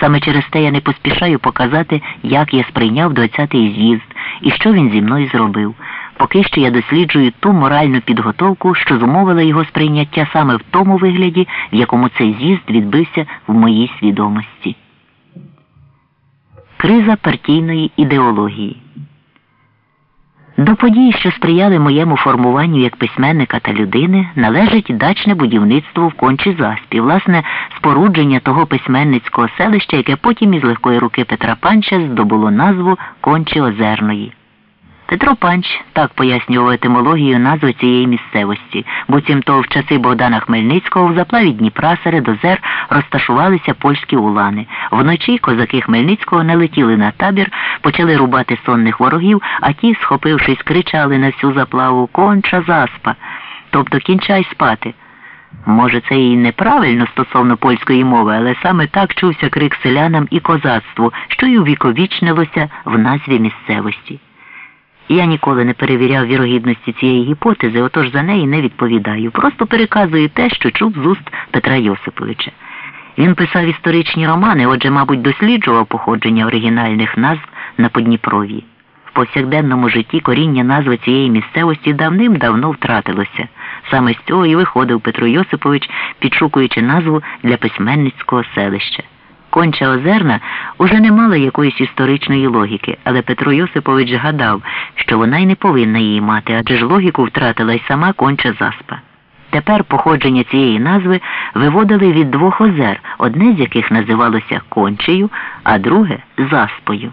Саме через те я не поспішаю показати, як я сприйняв 20-й з'їзд і що він зі мною зробив. Поки що я досліджую ту моральну підготовку, що зумовила його сприйняття саме в тому вигляді, в якому цей з'їзд відбився в моїй свідомості. Криза партійної ідеології. До подій, що сприяли моєму формуванню як письменника та людини, належить дачне будівництво в кончі заспі, власне, спорудження того письменницького селища, яке потім із легкої руки Петра Панча здобуло назву Кончі Озерної. Петро Панч так пояснював етимологію назви цієї місцевості, буцімто в часи Богдана Хмельницького в заплаві Дніпра серед озер розташувалися польські улани. Вночі козаки Хмельницького налетіли на табір, почали рубати сонних ворогів, а ті, схопившись, кричали на всю заплаву Конча заспа, тобто кінчай спати. Може, це і неправильно стосовно польської мови, але саме так чувся крик селянам і козацтву, що й увіковічнилося в назві місцевості. Я ніколи не перевіряв вірогідності цієї гіпотези, отож за неї не відповідаю. Просто переказую те, що чув з уст Петра Йосиповича. Він писав історичні романи, отже, мабуть, досліджував походження оригінальних назв на Подніпров'ї. В повсякденному житті коріння назви цієї місцевості давним-давно втратилося. Саме з цього і виходив Петро Йосипович, підшукуючи назву для письменницького селища. Конча Озерна уже не мала якоїсь історичної логіки, але Петро Йосипович гадав, що вона й не повинна її мати, адже ж логіку втратила й сама конча заспа. Тепер походження цієї назви виводили від двох озер, одне з яких називалося Кончею, а друге Заспою.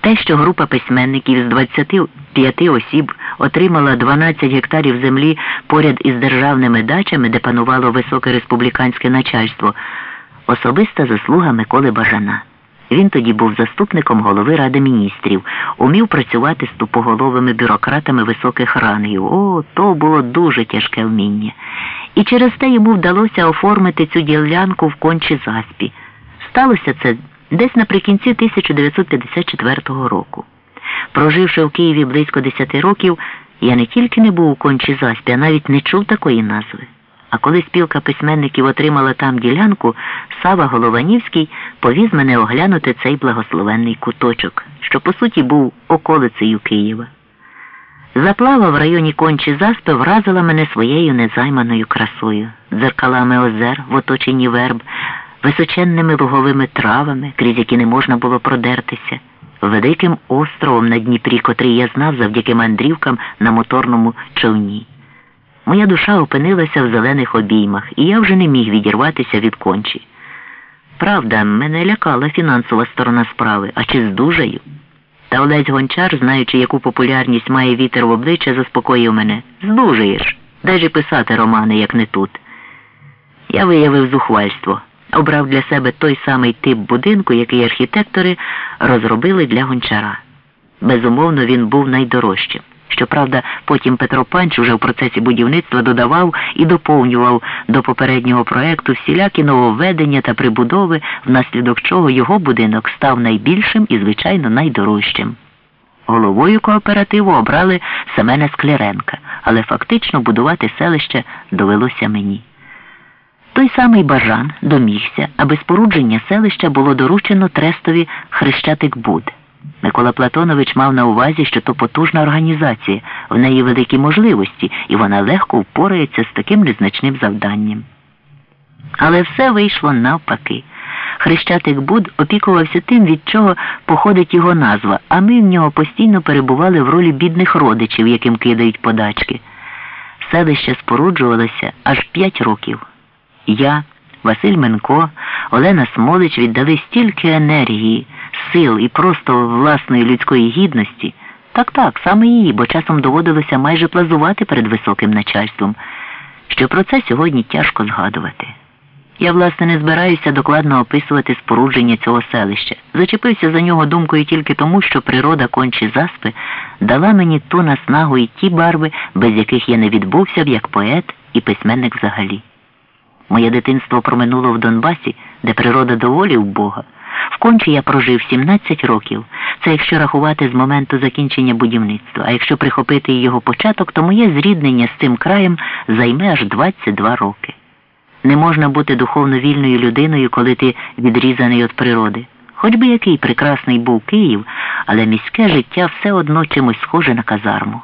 Те, що група письменників з 25 осіб отримала 12 гектарів землі поряд із державними дачами, де панувало високе республіканське начальство, особиста заслуга Миколи Бажана. Він тоді був заступником голови Ради міністрів, умів працювати з тупоголовими бюрократами високих рангів. О, то було дуже тяжке вміння. І через те йому вдалося оформити цю ділянку в кончі заспі. Сталося це десь наприкінці 1954 року. Проживши в Києві близько 10 років, я не тільки не був у кончі заспі, а навіть не чув такої назви. А коли спілка письменників отримала там ділянку, Сава Голованівський повіз мене оглянути цей благословенний куточок, що по суті був околицею Києва. Заплава в районі кончі заспи вразила мене своєю незайманою красою, дзеркалами озер в оточенні верб, височенними луговими травами, крізь які не можна було продертися, великим островом на Дніпрі, котрий я знав завдяки мандрівкам на моторному човні. Моя душа опинилася в зелених обіймах, і я вже не міг відірватися від кончі. Правда, мене лякала фінансова сторона справи, а чи здужаю? Та Олесь Гончар, знаючи, яку популярність має вітер в обличчя, заспокоїв мене. Здужаєш. Дай же писати романи, як не тут. Я виявив зухвальство, обрав для себе той самий тип будинку, який архітектори розробили для гончара. Безумовно, він був найдорожчим. Щоправда, потім Петро Панч уже в процесі будівництва додавав і доповнював до попереднього проекту всілякі нововведення та прибудови, внаслідок чого його будинок став найбільшим і, звичайно, найдорожчим. Головою кооперативу обрали Семена Скляренка, але фактично будувати селище довелося мені. Той самий Бажан домігся, аби спорудження селища було доручено трестові Хрещатик Буд. Микола Платонович мав на увазі, що то потужна організація, в неї великі можливості, і вона легко впорається з таким незначним завданням. Але все вийшло навпаки. Хрещатик Буд опікувався тим, від чого походить його назва, а ми в нього постійно перебували в ролі бідних родичів, яким кидають подачки. Селище споруджувалося аж п'ять років. Я, Василь Менко, Олена Смолич віддали стільки енергії сил і просто власної людської гідності, так так, саме її, бо часом доводилося майже плазувати перед високим начальством, що про це сьогодні тяжко згадувати. Я, власне, не збираюся докладно описувати спорудження цього селища. Зачепився за нього думкою тільки тому, що природа кончі заспи дала мені ту наснагу і ті барви, без яких я не відбувся б як поет і письменник взагалі. Моє дитинство проминуло в Донбасі, де природа доволі в Бога. В кончі я прожив 17 років. Це якщо рахувати з моменту закінчення будівництва. А якщо прихопити його початок, то моє зріднення з цим краєм займе аж 22 роки. Не можна бути духовно вільною людиною, коли ти відрізаний від природи. Хоч би який прекрасний був Київ, але міське життя все одно чимось схоже на казарму.